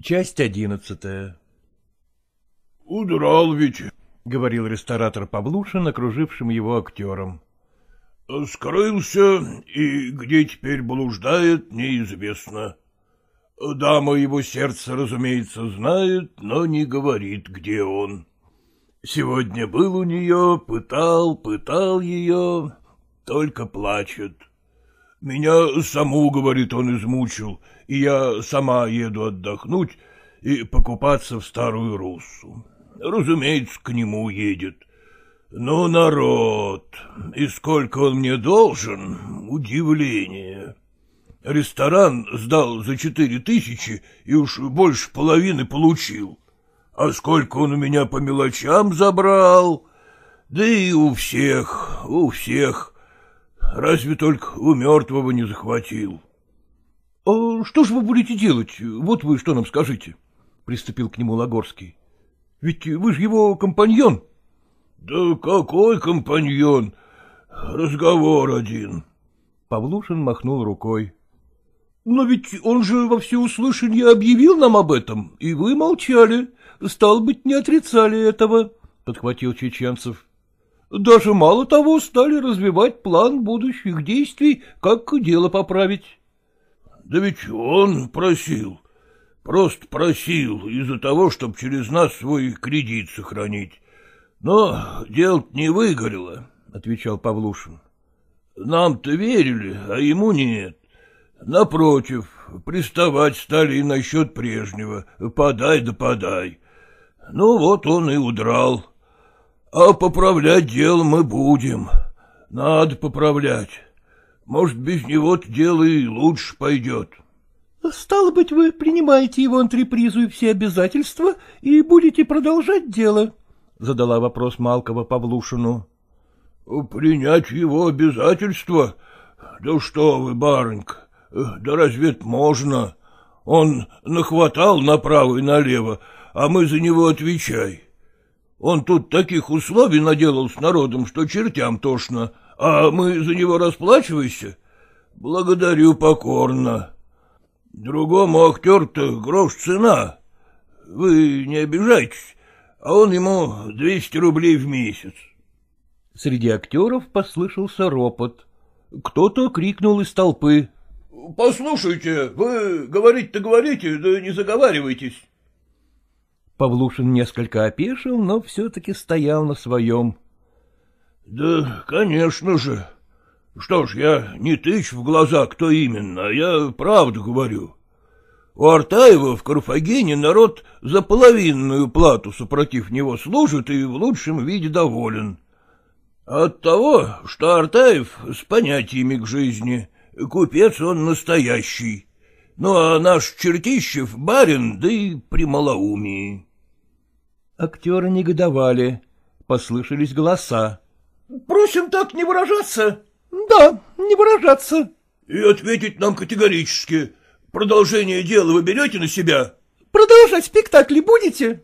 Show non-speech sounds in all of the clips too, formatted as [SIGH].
Часть одиннадцатая — Удрал ведь, — говорил ресторатор Павлушин, окружившим его актером. — Скрылся, и где теперь блуждает, неизвестно. Дама его сердца, разумеется, знает, но не говорит, где он. Сегодня был у нее, пытал, пытал ее, только плачет. Меня саму, говорит, он измучил, и я сама еду отдохнуть и покупаться в старую Руссу. Разумеется, к нему едет. Ну, народ, и сколько он мне должен, удивление. Ресторан сдал за четыре тысячи и уж больше половины получил. А сколько он у меня по мелочам забрал, да и у всех, у всех Разве только у мертвого не захватил. — А что же вы будете делать? Вот вы что нам скажите, — приступил к нему Лагорский. — Ведь вы же его компаньон. — Да какой компаньон? Разговор один. Павлушин махнул рукой. — Но ведь он же во всеуслышание объявил нам об этом, и вы молчали. Стал быть, не отрицали этого, — подхватил Чеченцев. Даже мало того, стали развивать план будущих действий, как дело поправить. — Да ведь он просил, просто просил из-за того, чтобы через нас свой кредит сохранить. Но дело не выгорело, — отвечал Павлушин. — Нам-то верили, а ему нет. Напротив, приставать стали и насчет прежнего, подай да подай. Ну вот он и удрал. — а поправлять дело мы будем. Надо поправлять. Может, без него-то дело и лучше пойдет. — Стало быть, вы принимаете его антрепризу и все обязательства и будете продолжать дело? — задала вопрос Малкова Павлушину. — Принять его обязательства? Да что вы, барынька, да разве это можно? Он нахватал направо и налево, а мы за него отвечай. Он тут таких условий наделал с народом, что чертям тошно, а мы за него расплачивайся. Благодарю покорно. Другому актер-то грош цена. Вы не обижайтесь, а он ему двести рублей в месяц. Среди актеров послышался ропот. Кто-то крикнул из толпы. — Послушайте, вы говорить-то говорите, да не заговаривайтесь. Павлушин несколько опешил, но все-таки стоял на своем. — Да, конечно же. Что ж, я не тычь в глаза, кто именно, а я правду говорю. У Артаева в Карфагене народ за половинную плату супротив него служит и в лучшем виде доволен. От того, что Артаев с понятиями к жизни, купец он настоящий, ну а наш Чертищев барин, да и при малоумии. Актеры негодовали. Послышались голоса. — Просим так не выражаться. — Да, не выражаться. — И ответить нам категорически. Продолжение дела вы берете на себя? — Продолжать спектакли будете?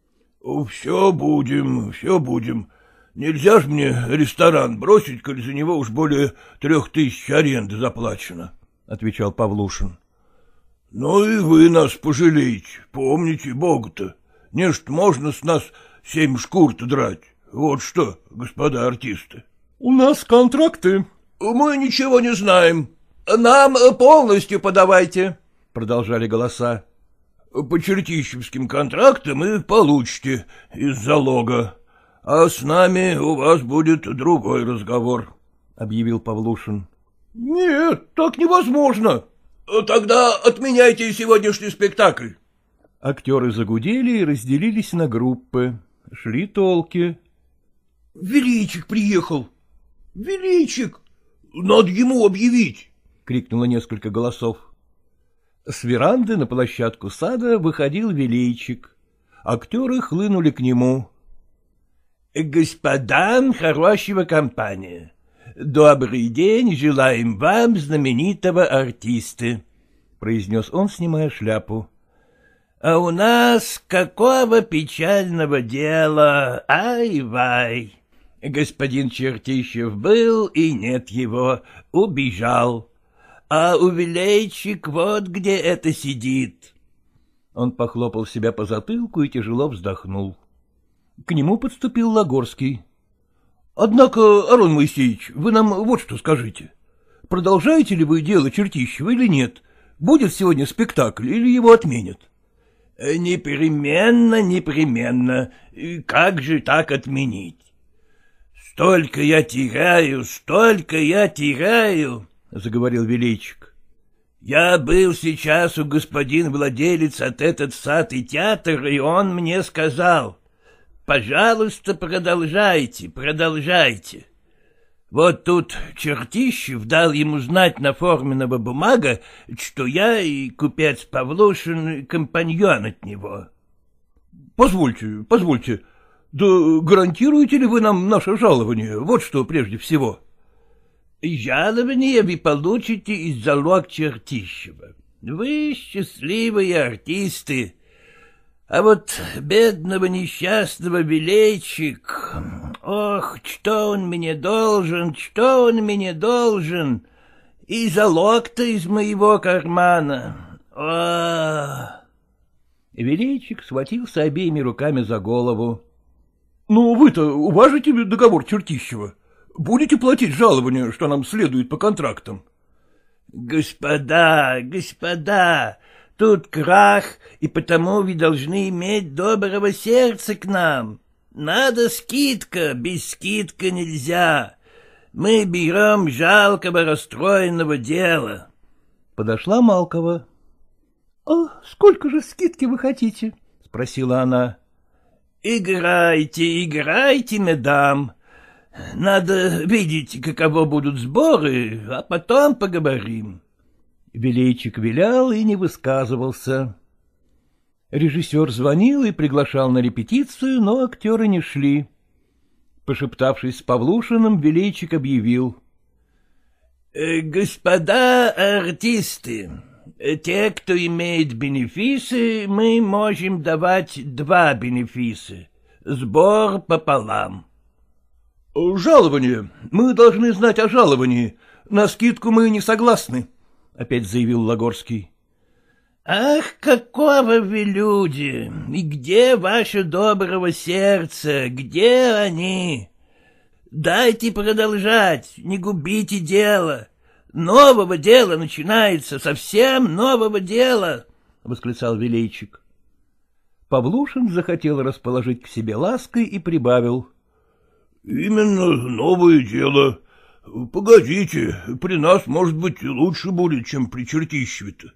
— Все будем, все будем. Нельзя ж мне ресторан бросить, коль за него уж более трех тысяч аренды заплачено, — отвечал Павлушин. — Ну и вы нас пожалеете, помните Бога-то. Нечто можно с нас семь шкур-то драть. Вот что, господа артисты. — У нас контракты. — Мы ничего не знаем. Нам полностью подавайте, — продолжали голоса. — По чертищевским контрактам и получите из залога. А с нами у вас будет другой разговор, — объявил Павлушин. — Нет, так невозможно. Тогда отменяйте сегодняшний спектакль. Актеры загудели и разделились на группы. Шли толки. — Величик приехал! Величик! Надо ему объявить! — крикнуло несколько голосов. С веранды на площадку сада выходил Величик. Актеры хлынули к нему. — Господам хорошего компания! Добрый день, желаем вам знаменитого артиста! — произнес он, снимая шляпу. А у нас какого печального дела, ай-вай. Господин Чертищев был, и нет его, убежал. А увеличик вот где это сидит. Он похлопал себя по затылку и тяжело вздохнул. К нему подступил Лагорский. — Однако, Арон Моисеевич, вы нам вот что скажите. Продолжаете ли вы дело Чертищева или нет? Будет сегодня спектакль или его отменят? — Непременно, непременно. Как же так отменить? Столько я теряю, столько я теряю, — заговорил Величик. Я был сейчас у господин владелец от этот сад и театр, и он мне сказал, пожалуйста, продолжайте, продолжайте. Вот тут Чертищев дал ему знать на форменного бумага, что я и купец Павлушин компаньон от него. — Позвольте, позвольте, да гарантируете ли вы нам наше жалование? Вот что прежде всего. — Жалование вы получите из залог Чертищева. Вы счастливые артисты, а вот бедного несчастного Белейчик... Ох, что он мне должен, что он мне должен! И залог-то из моего кармана. О! Величик схватился обеими руками за голову. — Ну, вы-то уважите договор Чертищева? Будете платить жалование, что нам следует по контрактам? — Господа, господа, Тут крах, и потому вы должны иметь доброго сердца к нам. Надо скидка, без скидка нельзя. Мы берем жалкого расстроенного дела. Подошла Малкова. — А сколько же скидки вы хотите? — спросила она. — Играйте, играйте, медам. Надо видеть, каково будут сборы, а потом поговорим. Величик вилял и не высказывался. Режиссер звонил и приглашал на репетицию, но актеры не шли. Пошептавшись с Павлушиным, Величик объявил. «Э, — Господа артисты, те, кто имеет бенефисы, мы можем давать два бенефиса. Сбор пополам. — Жалование. Мы должны знать о жаловании. На скидку мы не согласны, — опять заявил Лагорский. — Ах, какого вы люди! И где ваше доброго сердце? Где они? Дайте продолжать, не губите дело. Нового дела начинается, совсем нового дела! — восклицал Величик. Павлушин захотел расположить к себе лаской и прибавил. — Именно новое дело. Погодите, при нас, может быть, лучше будет, чем при чертищеве-то.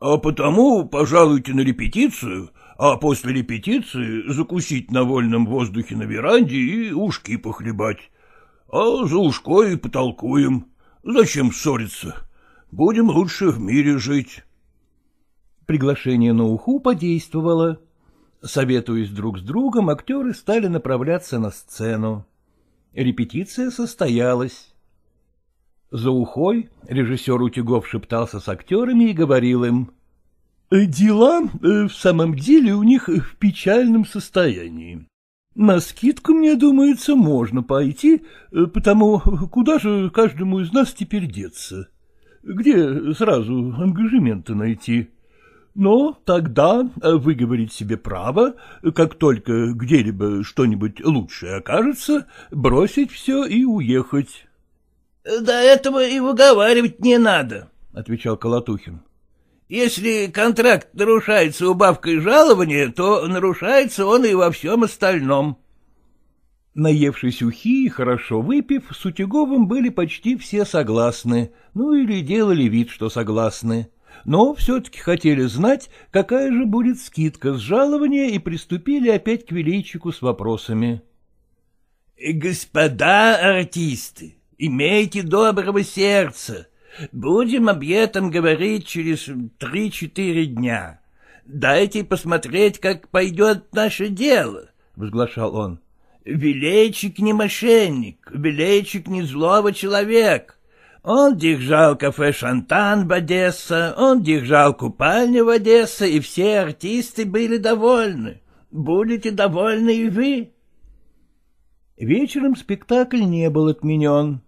А потому пожалуйте на репетицию, а после репетиции закусить на вольном воздухе на веранде и ушки похлебать. А за ушкой потолкуем. Зачем ссориться? Будем лучше в мире жить. Приглашение на уху подействовало. Советуясь друг с другом, актеры стали направляться на сцену. Репетиция состоялась. За ухой режиссер Утюгов шептался с актерами и говорил им. «Э, — Дела э, в самом деле у них в печальном состоянии. На скидку, мне думается, можно пойти, э, потому куда же каждому из нас теперь деться? Где сразу ангажементы найти? Но тогда выговорить себе право, как только где-либо что-нибудь лучшее окажется, бросить все и уехать. — До этого и выговаривать не надо, — отвечал Колотухин. — Если контракт нарушается убавкой жалования, то нарушается он и во всем остальном. Наевшись ухи и хорошо выпив, с Утюговым были почти все согласны, ну или делали вид, что согласны, но все-таки хотели знать, какая же будет скидка с жалования, и приступили опять к величику с вопросами. — Господа артисты, имейте доброго сердца. Будем об этом говорить через три-четыре дня. Дайте посмотреть, как пойдет наше дело, — возглашал он. Величик не мошенник, Величик не злого человек. Он держал кафе «Шантан» в Одессе, он держал купальню в Одессе, и все артисты были довольны. Будете довольны и вы. Вечером спектакль не был отменен.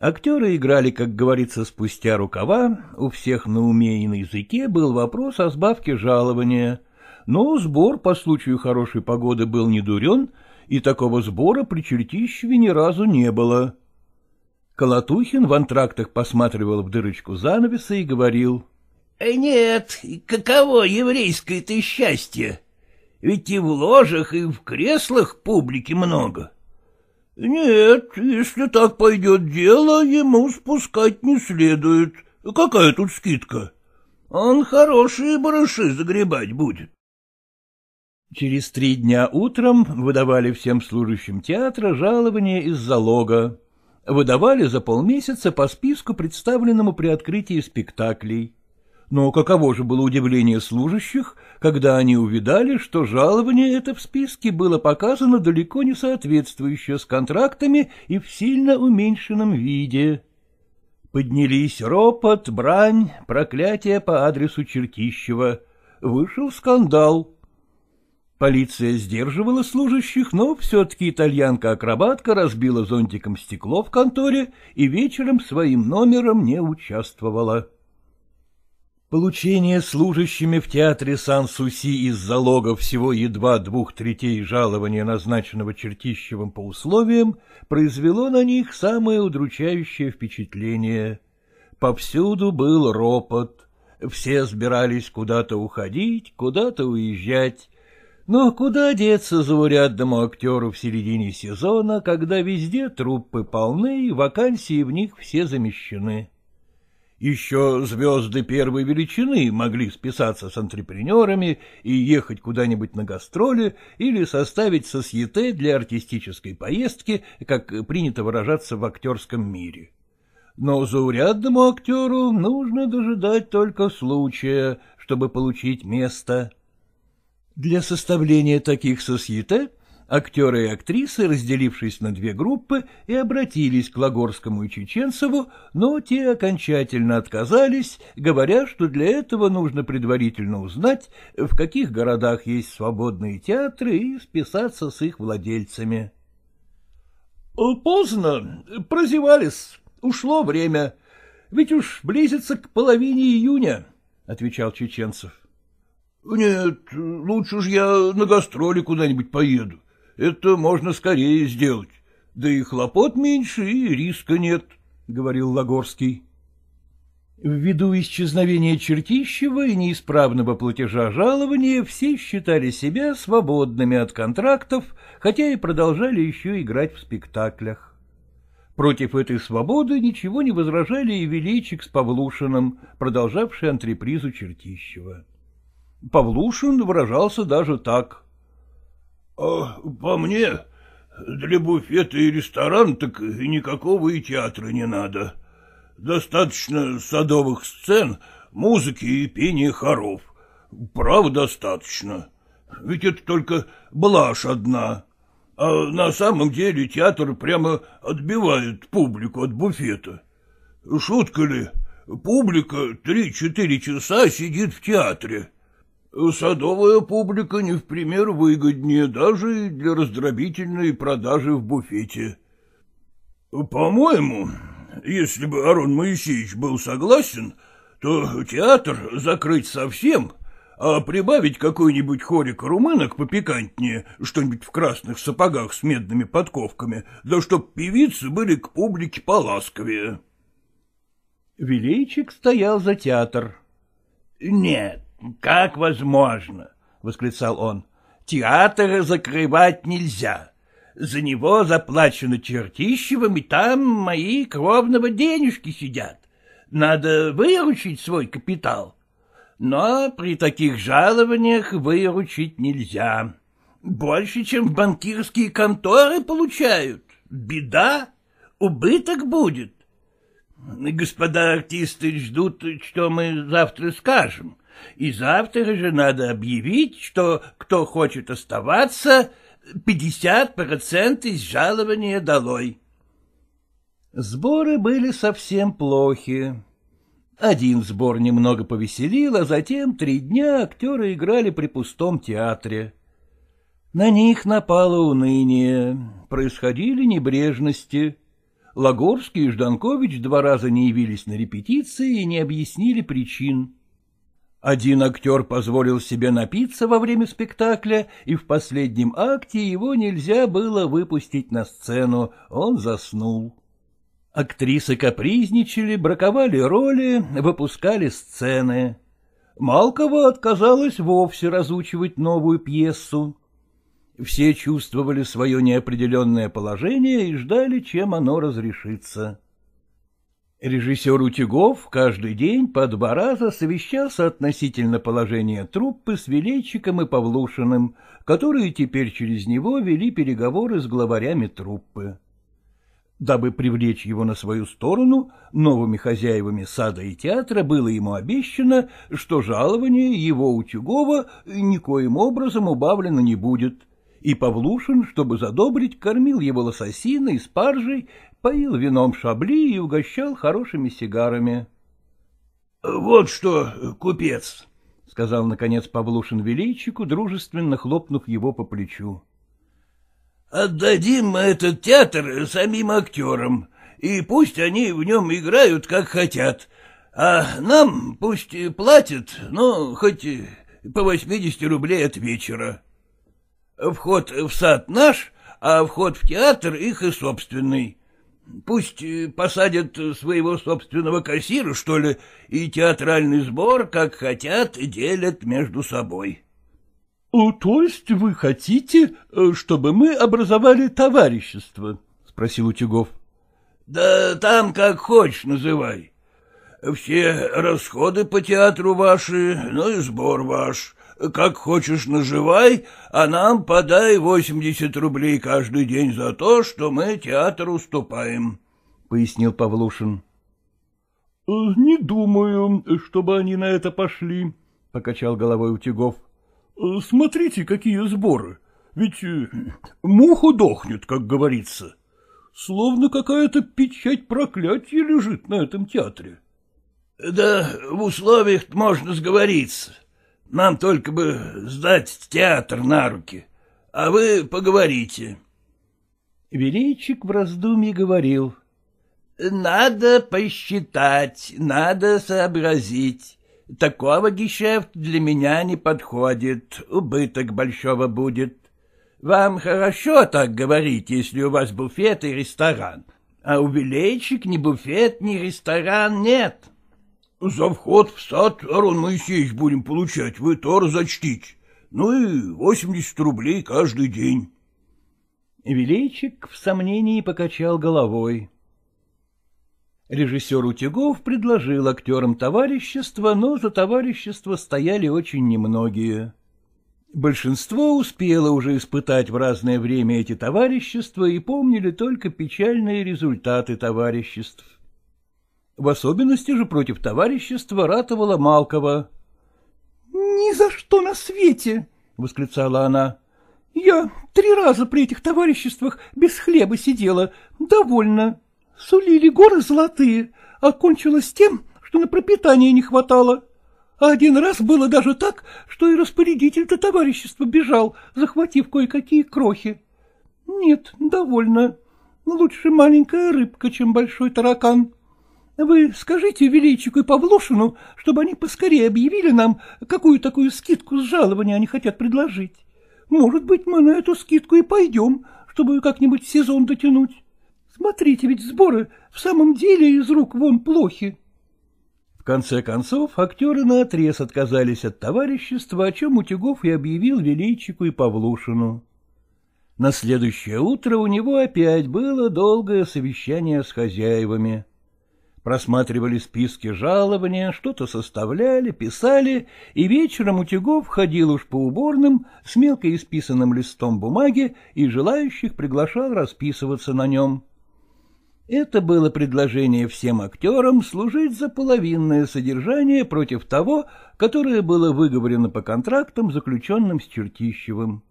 Актеры играли, как говорится, спустя рукава, у всех на уме и на языке был вопрос о сбавке жалования, но сбор по случаю хорошей погоды был не дурен, и такого сбора при Чертищеве ни разу не было. Колотухин в антрактах посматривал в дырочку занавеса и говорил. «Э, — Нет, каково еврейское-то счастье? Ведь и в ложах, и в креслах публики много. — Нет, если так пойдет дело, ему спускать не следует. Какая тут скидка? Он хорошие барыши загребать будет. Через три дня утром выдавали всем служащим театра жалование из залога. Выдавали за полмесяца по списку, представленному при открытии спектаклей. Но каково же было удивление служащих, когда они увидали, что жалование это в списке было показано далеко не соответствующее с контрактами и в сильно уменьшенном виде. Поднялись ропот, брань, проклятие по адресу Чертищева. Вышел скандал. Полиция сдерживала служащих, но все-таки итальянка-акробатка разбила зонтиком стекло в конторе и вечером своим номером не участвовала. Получение служащими в театре Сан-Суси из залога всего едва двух третей жалования, назначенного Чертищевым по условиям, произвело на них самое удручающее впечатление. Повсюду был ропот, все сбирались куда-то уходить, куда-то уезжать, но куда деться заурядному актеру в середине сезона, когда везде труппы полны и вакансии в них все замещены? Еще звезды первой величины могли списаться с антрепренерами и ехать куда-нибудь на гастроли или составить сосьете для артистической поездки, как принято выражаться в актерском мире. Но заурядному актеру нужно дожидать только случая, чтобы получить место. Для составления таких сосьете актеры и актрисы, разделившись на две группы, и обратились к Лагорскому и Чеченцеву, но те окончательно отказались, говоря, что для этого нужно предварительно узнать, в каких городах есть свободные театры, и списаться с их владельцами. — Поздно, прозевались, ушло время, ведь уж близится к половине июня, — отвечал Чеченцев. — Нет, лучше ж я на гастроли куда-нибудь поеду. Это можно скорее сделать. Да и хлопот меньше, и риска нет, — говорил Лагорский. Ввиду исчезновения Чертищева и неисправного платежа жалования все считали себя свободными от контрактов, хотя и продолжали еще играть в спектаклях. Против этой свободы ничего не возражали и Величик с Павлушиным, продолжавший антрепризу Чертищева. Павлушин выражался даже так. — А по мне, для буфета и ресторан так никакого и театра не надо. Достаточно садовых сцен, музыки и пения хоров. Право достаточно. Ведь это только блажь одна. А на самом деле театр прямо отбивает публику от буфета. Шутка ли, публика три-четыре часа сидит в театре. Садовая публика не в пример выгоднее даже для раздробительной продажи в буфете. По-моему, если бы Арон Моисеевич был согласен, то театр закрыть совсем, а прибавить какой-нибудь хорик румынок попикантнее, что-нибудь в красных сапогах с медными подковками, да чтоб певицы были к публике поласковее. Величик стоял за театр. — Нет, — Как возможно? — восклицал он. — Театр закрывать нельзя. За него заплачено Чертищевым, и там мои кровного денежки сидят. Надо выручить свой капитал. Но при таких жалованиях выручить нельзя. Больше, чем банкирские конторы получают. Беда, убыток будет. Господа артисты ждут, что мы завтра скажем и завтра же надо объявить, что кто хочет оставаться, пятьдесят процентов из жалования долой. Сборы были совсем плохи. Один сбор немного повеселил, а затем три дня актеры играли при пустом театре. На них напало уныние, происходили небрежности. Лагорский и Жданкович два раза не явились на репетиции и не объяснили причин. Один актер позволил себе напиться во время спектакля, и в последнем акте его нельзя было выпустить на сцену, он заснул. Актрисы капризничали, браковали роли, выпускали сцены. Малкова отказалась вовсе разучивать новую пьесу. Все чувствовали свое неопределенное положение и ждали, чем оно разрешится. Режиссер Утюгов каждый день по два раза совещался относительно положения труппы с Величиком и Павлушиным, которые теперь через него вели переговоры с главарями труппы. Дабы привлечь его на свою сторону, новыми хозяевами сада и театра было ему обещано, что жалование его Утюгова никоим образом убавлено не будет — и Павлушин, чтобы задобрить, кормил его лососиной, спаржей, поил вином шабли и угощал хорошими сигарами. — Вот что, купец, — сказал, наконец, Павлушин величику, дружественно хлопнув его по плечу. — Отдадим мы этот театр самим актерам, и пусть они в нем играют, как хотят, а нам пусть платят, ну, хоть по восьмидесяти рублей от вечера. — Вход в сад наш, а вход в театр их и собственный. Пусть э, посадят своего собственного кассира, что ли, и театральный сбор, как хотят, делят между собой. — То есть вы хотите, э, чтобы мы образовали товарищество? — спросил Утюгов. — Да там как хочешь называй. Все расходы по театру ваши, ну и сбор ваш. Как хочешь наживай, а нам подай восемьдесят рублей каждый день за то, что мы театр уступаем, — пояснил Павлушин. — Не думаю, чтобы они на это пошли, — покачал головой Утюгов. — Смотрите, какие сборы. Ведь э, муха дохнет, как говорится. Словно какая-то печать проклятия лежит на этом театре. — Да в условиях можно сговориться. Нам только бы сдать театр на руки, а вы поговорите. Величик в раздумье говорил. — Надо посчитать, надо сообразить. Такого гешефт для меня не подходит, убыток большого будет. Вам хорошо так говорить, если у вас буфет и ресторан, а у Величик ни буфет, ни ресторан нет. — за вход в сад, Арон Моисеевич, будем получать, вы тоже зачтите. Ну и восемьдесят рублей каждый день. Величик в сомнении покачал головой. Режиссер Утюгов предложил актерам товарищество, но за товарищество стояли очень немногие. Большинство успело уже испытать в разное время эти товарищества и помнили только печальные результаты товариществ. В особенности же против товарищества ратовала Малкова. — Ни за что на свете! — восклицала она. — Я три раза при этих товариществах без хлеба сидела. Довольно. Сулили горы золотые, а кончилось тем, что на пропитание не хватало. А один раз было даже так, что и распорядитель-то товарищества бежал, захватив кое-какие крохи. Нет, довольно. Лучше маленькая рыбка, чем большой таракан. Вы скажите Величику и Павлушину, чтобы они поскорее объявили нам, какую такую скидку с жалования они хотят предложить. Может быть, мы на эту скидку и пойдем, чтобы как-нибудь сезон дотянуть. Смотрите, ведь сборы в самом деле из рук вон плохи. В конце концов, актеры наотрез отказались от товарищества, о чем Утюгов и объявил Величику и Павлушину. На следующее утро у него опять было долгое совещание с хозяевами просматривали списки жалования, что-то составляли, писали, и вечером Утюгов ходил уж по уборным с мелко исписанным листом бумаги и желающих приглашал расписываться на нем. Это было предложение всем актерам служить за половинное содержание против того, которое было выговорено по контрактам, заключенным с Чертищевым.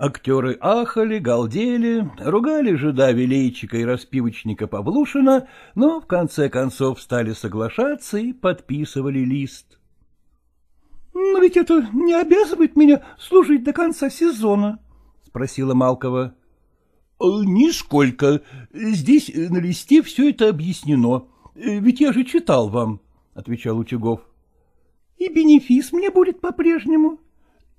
Актеры ахали, галдели, ругали жида Велейчика и распивочника Павлушина, но в конце концов стали соглашаться и подписывали лист. — Но ведь это не обязывает меня служить до конца сезона, — спросила Малкова. — Нисколько. Здесь на листе все это объяснено. Ведь я же читал вам, — отвечал Утюгов. — И бенефис мне будет по-прежнему? —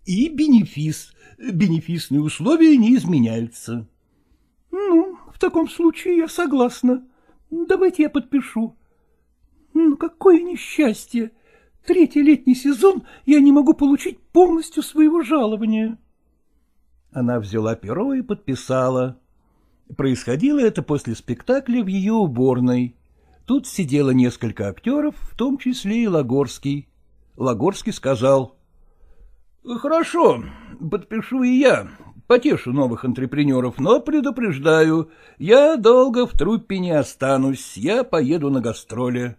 И бенефис. Бенефисные условия не изменяются. — Ну, в таком случае я согласна. Давайте я подпишу. Ну, какое несчастье! Третий летний сезон я не могу получить полностью своего жалования. Она взяла перо и подписала. Происходило это после спектакля в ее уборной. Тут сидело несколько актеров, в том числе и Лагорский. Лагорский сказал. — Хорошо, подпишу и я, потешу новых антрепренеров, но предупреждаю, я долго в труппе не останусь, я поеду на гастроли.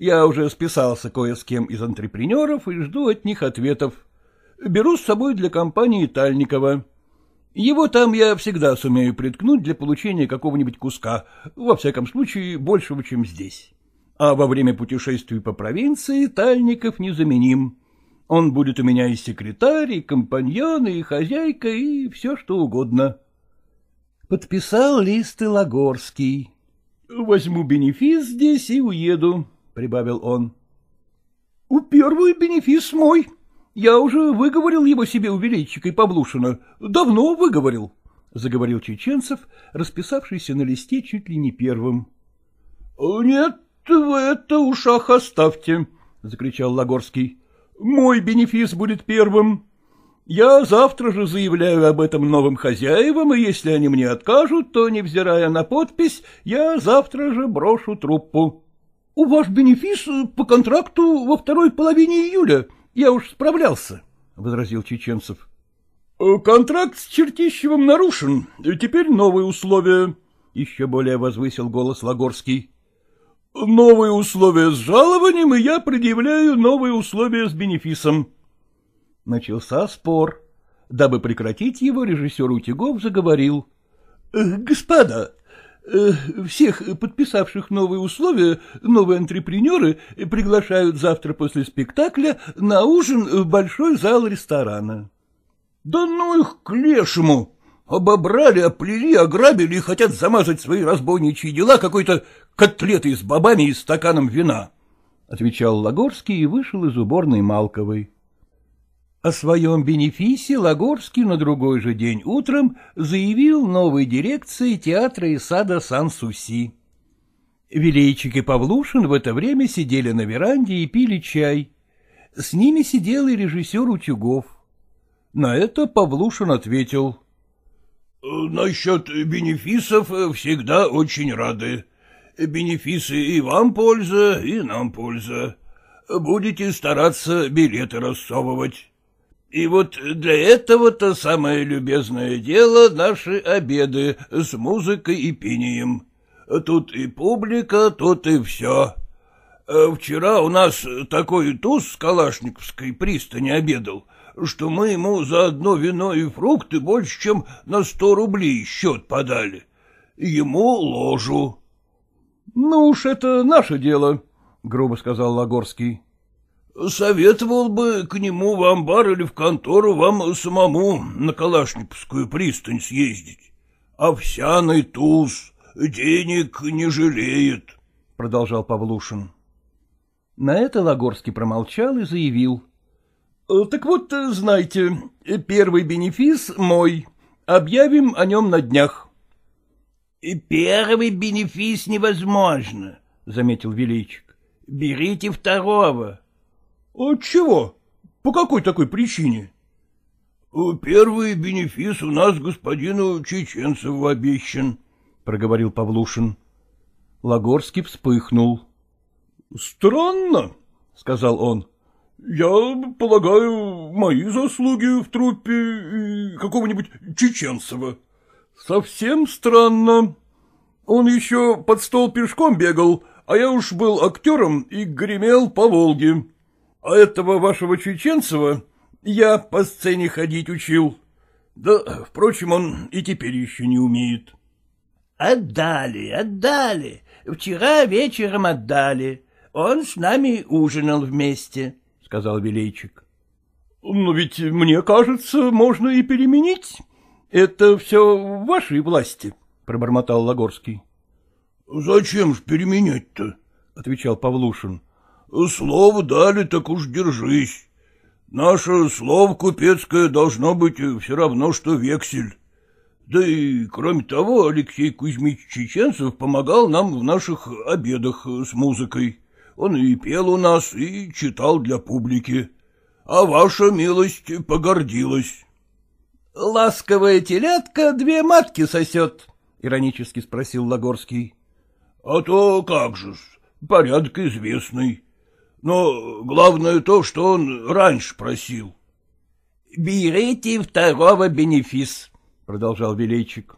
Я уже списался кое с кем из антрепренеров и жду от них ответов. Беру с собой для компании Тальникова. Его там я всегда сумею приткнуть для получения какого-нибудь куска, во всяком случае, большего, чем здесь. А во время путешествий по провинции Тальников незаменим. Он будет у меня и секретарь, и компаньон, и хозяйка, и все что угодно. Подписал лист Лагорский. Возьму бенефис здесь и уеду, — прибавил он. — Первый бенефис мой, я уже выговорил его себе у Величика и Павлушина. Давно выговорил, — заговорил Чеченцев, расписавшийся на листе чуть ли не первым. — Нет, вы это ушах оставьте, — закричал Лагорский. — Мой бенефис будет первым. Я завтра же заявляю об этом новым хозяевам, и если они мне откажут, то, невзирая на подпись, я завтра же брошу труппу. — У ваш бенефис по контракту во второй половине июля, — я уж справлялся, — возразил Чеченцев. «Э, — Контракт с Чертищевым нарушен, теперь новые условия, — еще более возвысил голос Лагорский. — Новые условия с жалованием, и я предъявляю новые условия с бенефисом. Начался спор. Дабы прекратить его, режиссер Утюгов заговорил. «Э, — Господа, Э, всех подписавших новые условия, новые антрепренеры приглашают завтра после спектакля на ужин в большой зал ресторана. — Да ну их к лешему! Обобрали, оплели, ограбили и хотят замазать свои разбойничьи дела какой-то котлетой с бобами и стаканом вина, — отвечал Лагорский и вышел из уборной Малковой. О своем бенефисе Лагорский на другой же день утром заявил новой дирекции театра и сада Сан-Суси. Величик и Павлушин в это время сидели на веранде и пили чай. С ними сидел и режиссер Утюгов. На это Павлушин ответил. — Насчет бенефисов всегда очень рады. Бенефисы и вам польза, и нам польза. Будете стараться билеты рассовывать. И вот для этого-то самое любезное дело — наши обеды с музыкой и пением. Тут и публика, тут и все. Вчера у нас такой туз с Калашниковской пристани обедал, что мы ему за одно вино и фрукты больше, чем на сто рублей счет подали. Ему ложу. — Ну уж это наше дело, — грубо сказал Лагорский. Советовал бы к нему в амбар или в контору вам самому на Калашниковскую пристань съездить. Овсяный туз, денег не жалеет, — продолжал Павлушин. На это Лагорский промолчал и заявил. — Так вот, знаете, первый бенефис мой. Объявим о нем на днях. — Первый бенефис невозможно, — заметил Величик. — Берите второго. — Отчего? По какой такой причине? — Первый бенефис у нас господину Чеченцеву обещан, — проговорил Павлушин. Лагорский вспыхнул. — Странно, — сказал он. — Я полагаю, мои заслуги в труппе какого-нибудь Чеченцева. Совсем странно. Он еще под стол пешком бегал, а я уж был актером и гремел по Волге. А этого вашего Чеченцева я по сцене ходить учил. Да, впрочем, он и теперь еще не умеет. — Отдали, отдали. Вчера вечером отдали. Он с нами ужинал вместе, — сказал Велейчик. — Но ведь, мне кажется, можно и переменить. Это все в вашей власти, — пробормотал Лагорский. — Зачем ж переменять-то? — отвечал Павлушин. — Слово дали, так уж держись. Наше слово купецкое должно быть все равно, что вексель. Да и, кроме того, Алексей Кузьмич Чеченцев помогал нам в наших обедах с музыкой. Он и пел у нас, и читал для публики. А ваша милость погордилась. — Ласковая телятка две матки сосет, — иронически спросил Лагорский. — А то как же порядок известный. Но главное то, что он раньше просил. — Берите второго бенефис, — продолжал Велейчик.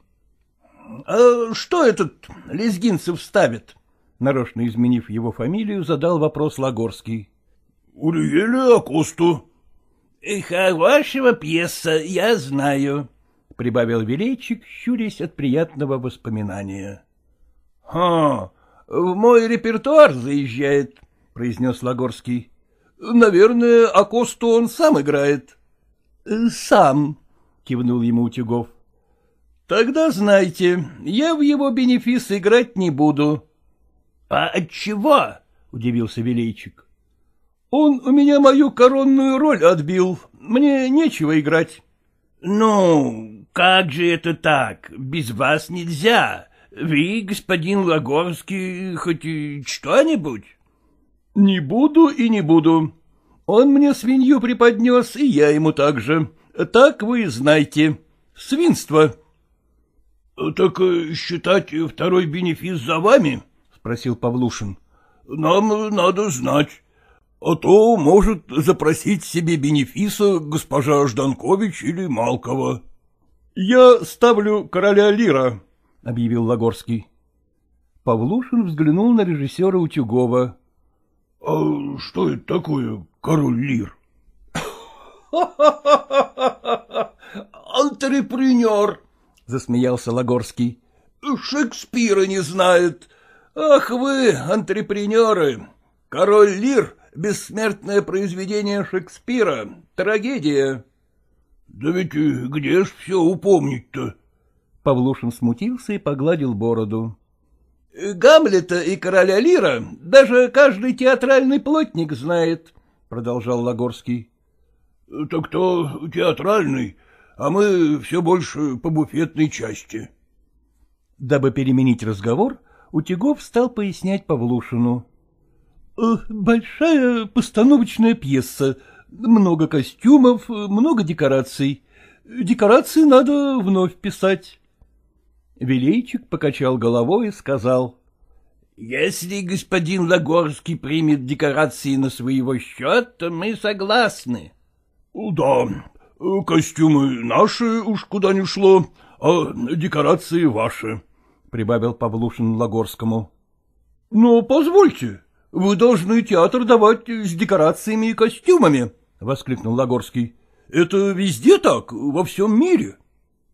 — А что этот Лезгинцев ставит? Нарочно изменив его фамилию, задал вопрос Лагорский. — Уриэля Акосту. — Хорошего пьеса, я знаю, — прибавил Велейчик, щурясь от приятного воспоминания. — Ха, в мой репертуар заезжает, — произнес Лагорский. — Наверное, Акосту он сам играет. — Сам, — кивнул ему Утюгов. — Тогда знайте, я в его бенефис играть не буду. — А отчего? — удивился Велейчик. — Он у меня мою коронную роль отбил, мне нечего играть. — Ну, как же это так? Без вас нельзя. Вы, господин Лагорский, хоть что-нибудь? — Не буду и не буду. Он мне свинью преподнес, и я ему также. Так вы знаете. Свинство. — Так э, считать второй бенефис за вами? — спросил Павлушин. — Нам надо знать. А то может запросить себе бенефиса госпожа Жданкович или Малкова. — Я ставлю короля Лира, — объявил Лагорский. Павлушин взглянул на режиссера Утюгова. — А что это такое, король Лир? [LAUGHS] — Антрепренер, — засмеялся Лагорский. — Шекспира не знает. Ах вы, антрепренеры! Король Лир — бессмертное произведение Шекспира, трагедия. — Да ведь где ж все упомнить-то? Павлушин смутился и погладил бороду. — Гамлета и короля Лира даже каждый театральный плотник знает, — продолжал Лагорский. — Так то театральный, а мы все больше по буфетной части. Дабы переменить разговор, Утюгов стал пояснять Павлушину. «Э, — Большая постановочная пьеса, много костюмов, много декораций. Декорации надо вновь писать. Величик покачал головой и сказал. — Если господин Лагорский примет декорации на своего счет, то мы согласны. — Да, костюмы наши уж куда ни шло, а декорации ваши, — прибавил Павлушин Лагорскому. — Но позвольте, вы должны театр давать с декорациями и костюмами, — воскликнул Лагорский. — Это везде так, во всем мире.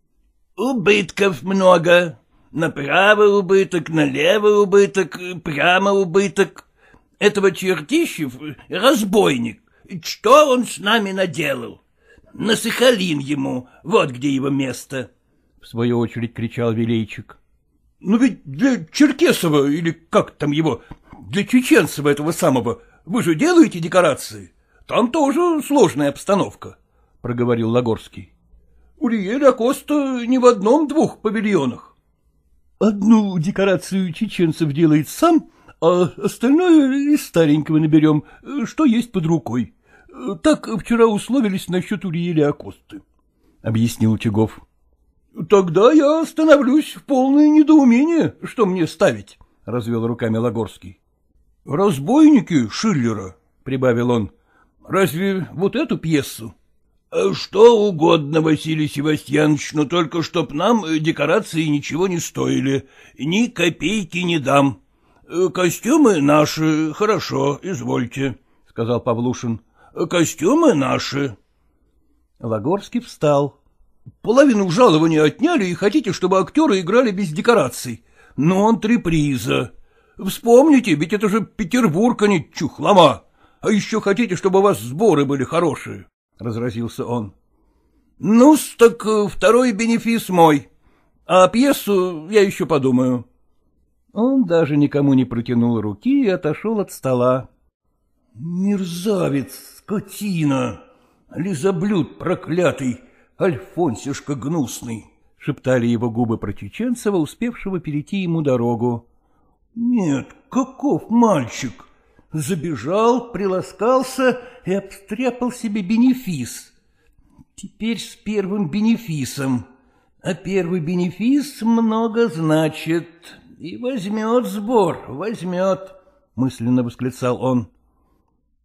— Убытков много. Направо убыток, налево убыток, прямо убыток. Этого чертищев разбойник. Что он с нами наделал? На Сахалин ему, вот где его место. В свою очередь кричал Велейчик. — Ну ведь для Черкесова, или как там его, для Чеченцева этого самого, вы же делаете декорации? Там тоже сложная обстановка, — проговорил Лагорский. — Уриэль Акоста не в одном-двух павильонах. Одну декорацию чеченцев делает сам, а остальное из старенького наберем, что есть под рукой. Так вчера условились насчет Уриэля Акосты, — объяснил Утюгов. — Тогда я становлюсь в полное недоумение, что мне ставить, — развел руками Лагорский. — Разбойники Шиллера, — прибавил он. — Разве вот эту пьесу? — Что угодно, Василий Севастьянович, но только чтоб нам декорации ничего не стоили, ни копейки не дам. Костюмы наши, хорошо, извольте, — сказал Павлушин. — Костюмы наши. Лагорский встал. — Половину жалования отняли и хотите, чтобы актеры играли без декораций. Ну, антреприза. Вспомните, ведь это же Петербург, а не Чухлома. А еще хотите, чтобы у вас сборы были хорошие, — разразился он. — ну так э, второй бенефис мой, а пьесу я еще подумаю. Он даже никому не протянул руки и отошел от стола. — Мерзавец, скотина, лизоблюд проклятый, Альфонсишка гнусный, — шептали его губы про Чеченцева, успевшего перейти ему дорогу. — Нет, каков мальчик! Забежал, приласкался и обстряпал себе бенефис. Теперь с первым бенефисом. А первый бенефис много значит. И возьмет сбор, возьмет, — мысленно восклицал он.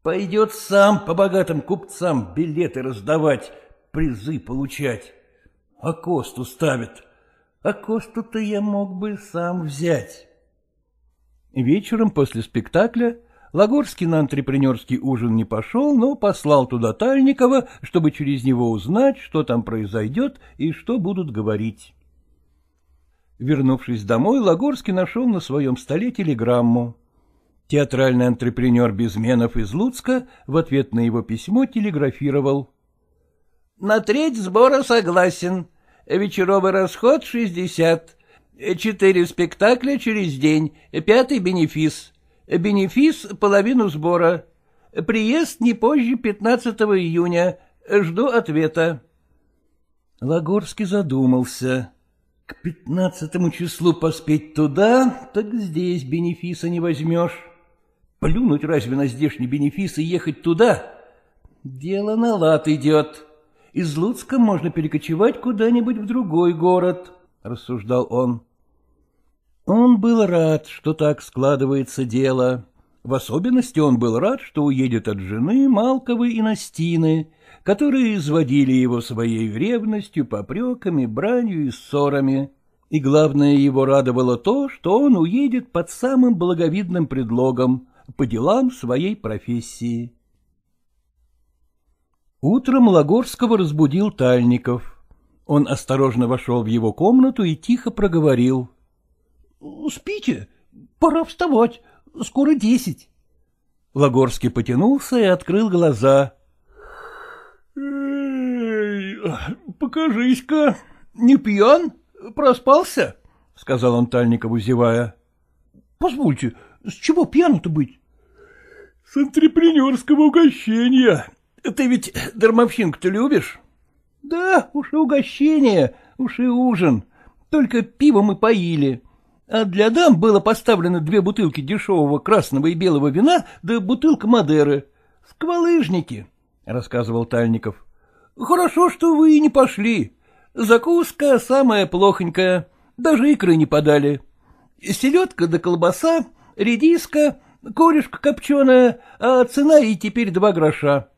Пойдет сам по богатым купцам билеты раздавать, призы получать. А Косту ставит. А Косту-то я мог бы сам взять. Вечером после спектакля Лагорский на антрепренерский ужин не пошел, но послал туда Тальникова, чтобы через него узнать, что там произойдет и что будут говорить. Вернувшись домой, Лагорский нашел на своем столе телеграмму. Театральный антрепренер Безменов из Луцка в ответ на его письмо телеграфировал. — На треть сбора согласен. Вечеровый расход — шестьдесят. Четыре спектакля через день, пятый бенефис. Бенефис — половину сбора. Приезд не позже 15 июня. Жду ответа. Лагорский задумался. К пятнадцатому числу поспеть туда, так здесь бенефиса не возьмешь. Плюнуть разве на здешний бенефис и ехать туда? Дело на лад идет. Из Луцка можно перекочевать куда-нибудь в другой город, — рассуждал он. Он был рад, что так складывается дело. В особенности он был рад, что уедет от жены Малковой и Настины, которые изводили его своей ревностью, попреками, бранью и ссорами. И главное его радовало то, что он уедет под самым благовидным предлогом — по делам своей профессии. Утром Лагорского разбудил Тальников. Он осторожно вошел в его комнату и тихо проговорил —— Спите, пора вставать, скоро десять. Лагорский потянулся и открыл глаза. — Эй, покажись-ка, не пьян? Проспался? — сказал он Тальникову, зевая. — Позвольте, с чего пьяну-то быть? — С антрепренерского угощения. Ты ведь дармовщинку-то любишь? — Да, уж и угощение, уж и ужин. Только пиво мы поили. А для дам было поставлено две бутылки дешевого красного и белого вина да бутылка Мадеры. Сквалыжники, — рассказывал Тальников. — Хорошо, что вы и не пошли. Закуска самая плохонькая, даже икры не подали. Селедка да колбаса, редиска, корешка копченая, а цена и теперь два гроша.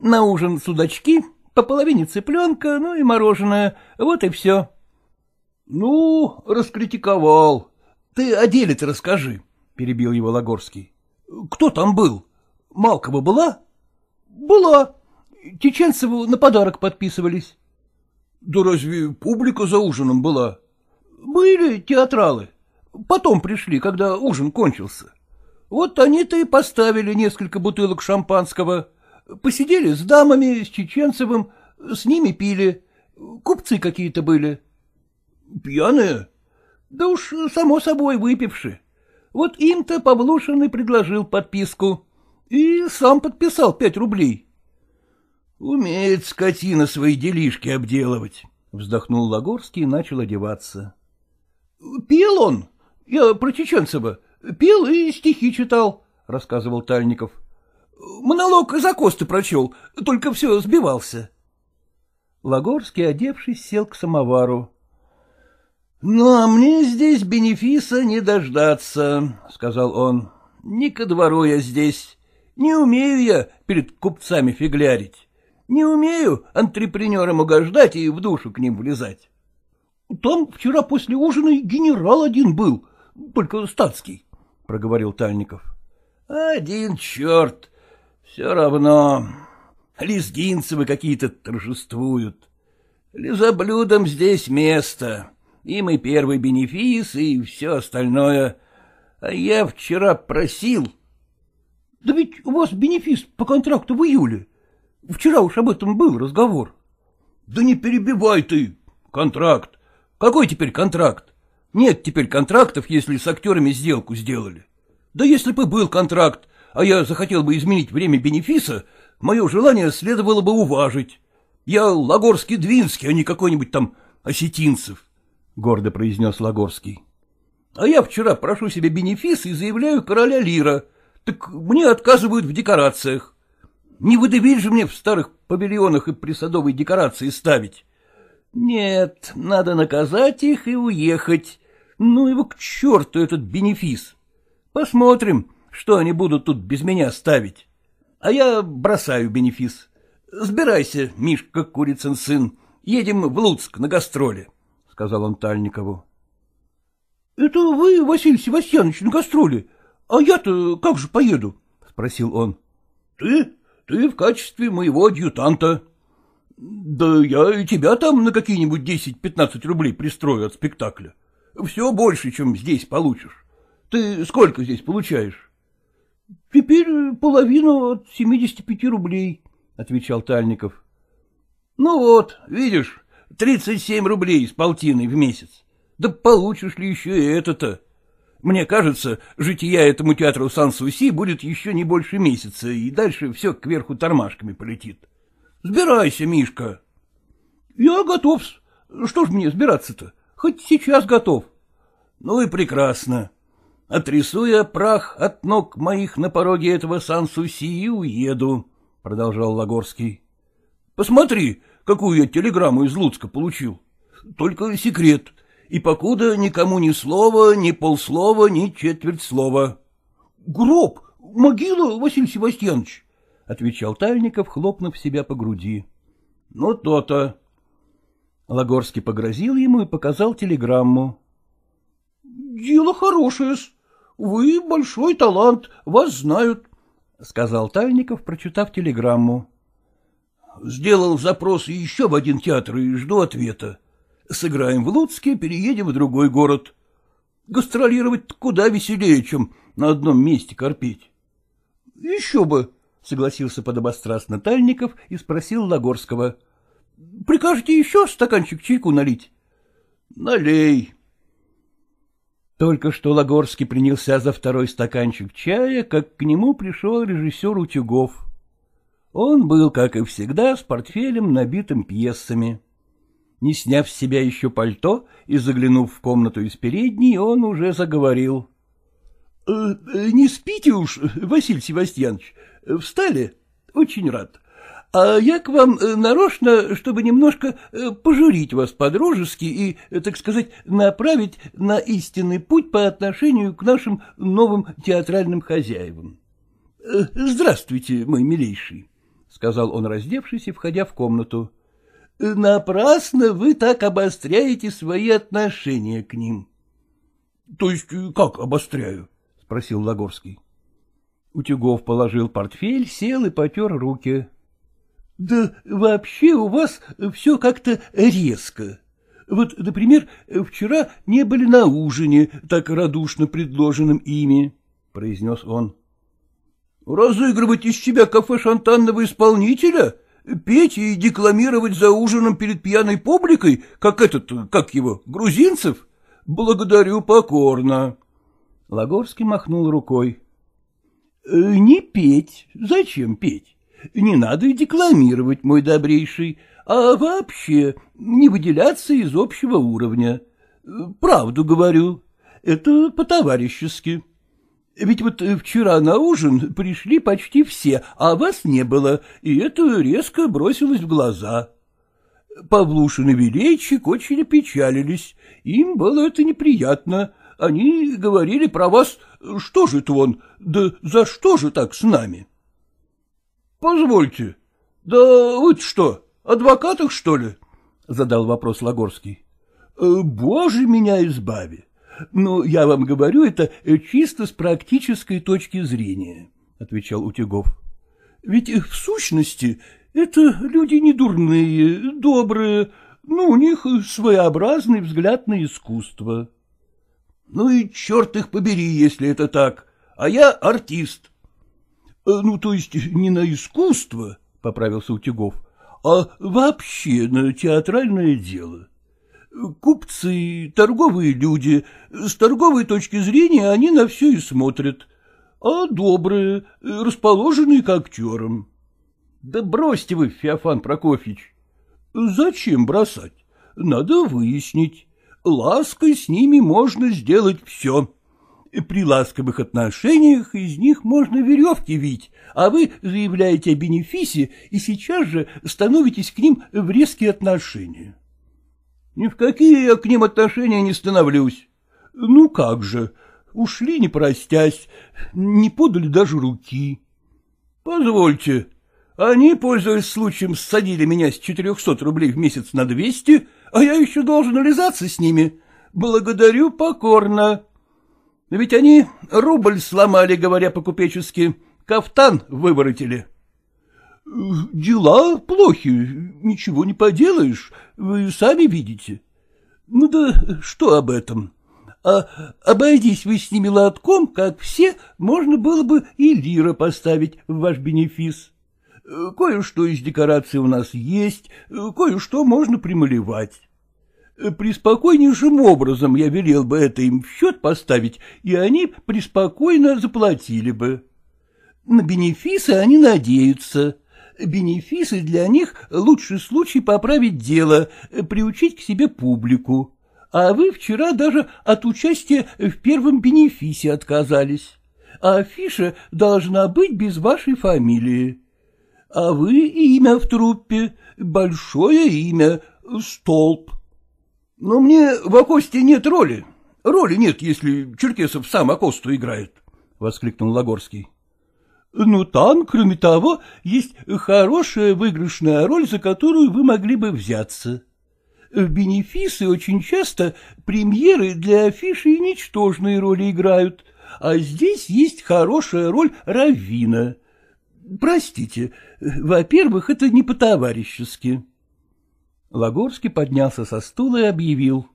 На ужин судачки, по половине цыпленка, ну и мороженое, вот и все. — Ну, раскритиковал. Ты о деле-то расскажи, — перебил его Лагорский. — Кто там был? Малкова была? — Была. Чеченцеву на подарок подписывались. — Да разве публика за ужином была? — Были театралы. Потом пришли, когда ужин кончился. Вот они-то и поставили несколько бутылок шампанского. Посидели с дамами, с Чеченцевым, с ними пили. Купцы какие-то были. — Пьяные? — Да уж, само собой, выпивши. Вот им-то Павлушин предложил подписку. И сам подписал пять рублей. — Умеет скотина свои делишки обделывать, — вздохнул Лагорский и начал одеваться. — Пел он. Я про Чеченцева. Пел и стихи читал, — рассказывал Тальников. — Монолог за Косты прочел, только все сбивался. Лагорский, одевшись, сел к самовару. — Ну, а мне здесь бенефиса не дождаться, — сказал он. — Не ко двору я здесь. Не умею я перед купцами фиглярить. Не умею антрепренерам угождать и в душу к ним влезать. — Там вчера после ужина генерал один был, только статский, — проговорил Тальников. — Один черт. Все равно. Лезгинцевы какие-то торжествуют. Лизоблюдам здесь место. Им и первый бенефис, и все остальное. А я вчера просил... — Да ведь у вас бенефис по контракту в июле. Вчера уж об этом был разговор. — Да не перебивай ты. Контракт. Какой теперь контракт? Нет теперь контрактов, если с актерами сделку сделали. Да если бы был контракт, а я захотел бы изменить время бенефиса, мое желание следовало бы уважить. Я Лагорский-Двинский, а не какой-нибудь там осетинцев, — гордо произнес Лагорский. А я вчера прошу себе бенефис и заявляю короля Лира. Так мне отказывают в декорациях. Не выдавить же мне в старых павильонах и присадовой декорации ставить. Нет, надо наказать их и уехать. Ну его к черту этот бенефис. Посмотрим, что они будут тут без меня ставить. А я бросаю бенефис. Сбирайся, Мишка Курицын сын, едем в Луцк на гастроли, — сказал он Тальникову. — Это вы, Василий Севастьянович, на гастроли? А я-то как же поеду? — спросил он. — Ты? Ты в качестве моего адъютанта. Да я и тебя там на какие-нибудь десять-пятнадцать рублей пристрою от спектакля. Все больше, чем здесь получишь. Ты сколько здесь получаешь? — Теперь половину от семидесяти пяти рублей, — отвечал Тальников. — Ну вот, видишь, тридцать семь рублей с полтиной в месяц. Да получишь ли еще и это-то? Мне кажется, жития этому театру Сан-Суси будет еще не больше месяца, и дальше все кверху тормашками полетит. Сбирайся, Мишка. Я готов. Что ж мне сбираться-то? Хоть сейчас готов. Ну и прекрасно. Отрису я прах от ног моих на пороге этого Сан-Суси уеду, — продолжал Лагорский. Посмотри, какую я телеграмму из Луцка получил. Только секрет — и покуда никому ни слова, ни полслова, ни четверть слова. — Гроб, могила, Василий Севастьянович, — отвечал Тальников, хлопнув себя по груди. — Ну, то-то. Лагорский погрозил ему и показал телеграмму. — Дело хорошее-с. Вы большой талант, вас знают, — сказал Тальников, прочитав телеграмму. — Сделал запрос еще в один театр и жду ответа. Сыграем в Луцке, переедем в другой город. Гастролировать куда веселее, чем на одном месте корпеть. — Еще бы, — согласился подобострастно Тальников и спросил Лагорского. — Прикажете еще стаканчик чайку налить? — Налей. Только что Лагорский принялся за второй стаканчик чая, как к нему пришел режиссер Утюгов. Он был, как и всегда, с портфелем, набитым пьесами. Не сняв с себя еще пальто и заглянув в комнату из передней, он уже заговорил. «Э, — Не спите уж, Василий Севастьянович. Встали? Очень рад. А я к вам э, нарочно, чтобы немножко э, пожурить вас по-дружески и, так сказать, направить на истинный путь по отношению к нашим новым театральным хозяевам. — Здравствуйте, мой милейший, — сказал он, раздевшись и входя в комнату. — Напрасно вы так обостряете свои отношения к ним. — То есть как обостряю? — спросил Лагорский. Утюгов положил портфель, сел и потер руки. — Да вообще у вас все как-то резко. Вот, например, вчера не были на ужине, так радушно предложенным ими, — произнес он. — Разыгрывать из себя кафе шантанного исполнителя? — Петь и декламировать за ужином перед пьяной публикой, как этот, как его, грузинцев? Благодарю покорно. Лагорский махнул рукой. «Э, — Не петь. Зачем петь? Не надо и декламировать, мой добрейший, а вообще не выделяться из общего уровня. Правду говорю. Это по-товарищески. Ведь вот вчера на ужин пришли почти все, а вас не было, и это резко бросилось в глаза. Павлушин и Величик очень опечалились, им было это неприятно. Они говорили про вас, что же это он, да за что же так с нами? — Позвольте, да вы что, адвокатах, что ли? — задал вопрос Лагорский. «Э, — Боже меня избави! Ну, я вам говорю это чисто с практической точки зрения, — отвечал Утюгов. — Ведь в сущности это люди не дурные, добрые, ну, у них своеобразный взгляд на искусство. — Ну и черт их побери, если это так, а я артист. — Ну, то есть не на искусство, — поправился Утюгов, а вообще на театральное дело. Купцы, торговые люди, с торговой точки зрения они на все и смотрят, а добрые, расположенные к актерам. Да бросьте вы, Феофан Прокофьевич. Зачем бросать? Надо выяснить. Лаской с ними можно сделать все. При ласковых отношениях из них можно веревки вить, а вы заявляете о бенефисе и сейчас же становитесь к ним в резкие отношения. Ни в какие я к ним отношения не становлюсь. Ну как же, ушли не простясь, не подали даже руки. Позвольте, они, пользуясь случаем, ссадили меня с четырехсот рублей в месяц на двести, а я еще должен лизаться с ними. Благодарю покорно. Ведь они рубль сломали, говоря по-купечески, кафтан выворотили. — Дела плохи, ничего не поделаешь, вы сами видите. Ну да что об этом? А обойдись вы с ними лотком, как все, можно было бы и лира поставить в ваш бенефис. Кое-что из декораций у нас есть, кое-что можно прималевать. Приспокойнейшим образом я велел бы это им в счет поставить, и они преспокойно заплатили бы. На бенефисы они надеются. Бенефисы для них — лучший случай поправить дело, приучить к себе публику. А вы вчера даже от участия в первом бенефисе отказались. А афиша должна быть без вашей фамилии. А вы имя в труппе, большое имя, столб. Но мне в Акосте нет роли. Роли нет, если Черкесов сам Акосту играет, — воскликнул Лагорский. — Ну, там, кроме того, есть хорошая выигрышная роль, за которую вы могли бы взяться. В бенефисы очень часто премьеры для афиши ничтожные роли играют, а здесь есть хорошая роль Равина. Простите, во-первых, это не по-товарищески. Лагорский поднялся со стула и объявил.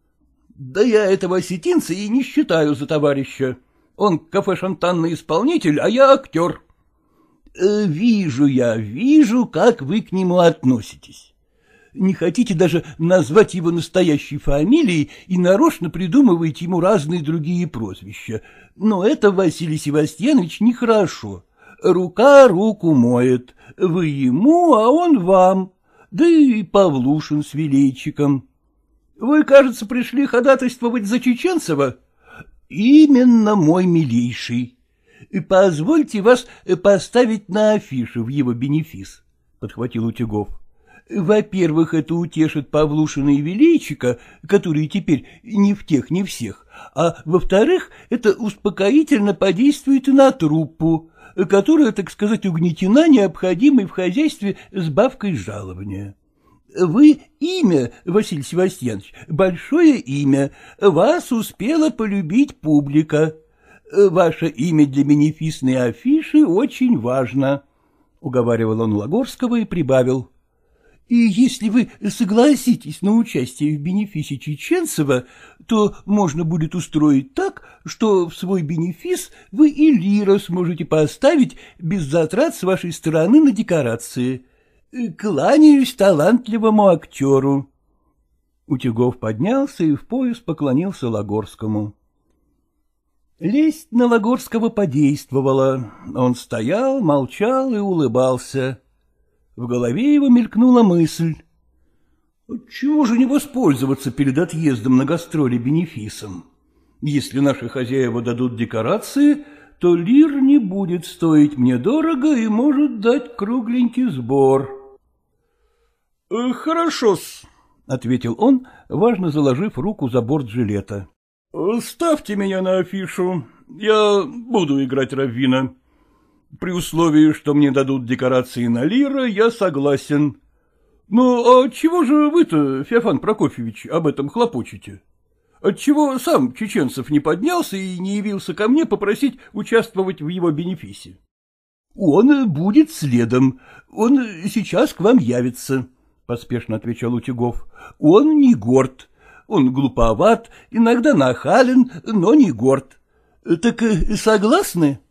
— Да я этого осетинца и не считаю за товарища. Он кафе-шантанный исполнитель, а я актер. Э, — Вижу я, вижу, как вы к нему относитесь. Не хотите даже назвать его настоящей фамилией и нарочно придумываете ему разные другие прозвища. Но это, Василий Севастьянович, нехорошо. Рука руку моет. Вы ему, а он вам да и Павлушин с Вилейчиком. Вы, кажется, пришли ходатайствовать за Чеченцева? Именно мой милейший. Позвольте вас поставить на афишу в его бенефис, — подхватил Утюгов. Во-первых, это утешит Павлушина и Величика, которые теперь не в тех, не всех, а во-вторых, это успокоительно подействует и на труппу, которая, так сказать, угнетена необходимой в хозяйстве сбавкой жалования. Вы имя, Василий Севастьянович, большое имя, вас успела полюбить публика. Ваше имя для бенефисной афиши очень важно, — уговаривал он Лагорского и прибавил. И если вы согласитесь на участие в бенефисе Чеченцева, то можно будет устроить так, что в свой бенефис вы и лира сможете поставить без затрат с вашей стороны на декорации. Кланяюсь талантливому актеру. Утюгов поднялся и в пояс поклонился Лагорскому. Лесть на Лагорского подействовала. Он стоял, молчал и улыбался. В голове его мелькнула мысль. Чего же не воспользоваться перед отъездом на гастроли бенефисом? Если наши хозяева дадут декорации, то лир не будет стоить мне дорого и может дать кругленький сбор. «Э, — Хорошо-с, — ответил он, важно заложив руку за борт жилета. — Ставьте меня на афишу, я буду играть Раввина. При условии, что мне дадут декорации на лира, я согласен. Ну, а чего же вы-то, Феофан Прокофьевич, об этом хлопочете? Отчего сам Чеченцев не поднялся и не явился ко мне попросить участвовать в его бенефисе? — Он будет следом. Он сейчас к вам явится, — поспешно отвечал Утюгов. — Он не горд. Он глуповат, иногда нахален, но не горд. Так согласны? —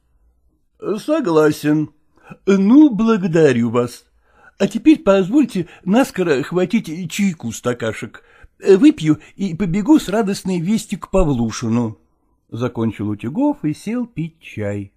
Согласен. — Ну, благодарю вас. А теперь позвольте наскоро хватить чайку стакашек. Выпью и побегу с радостной вестью к Павлушину. Закончил Утюгов и сел пить чай.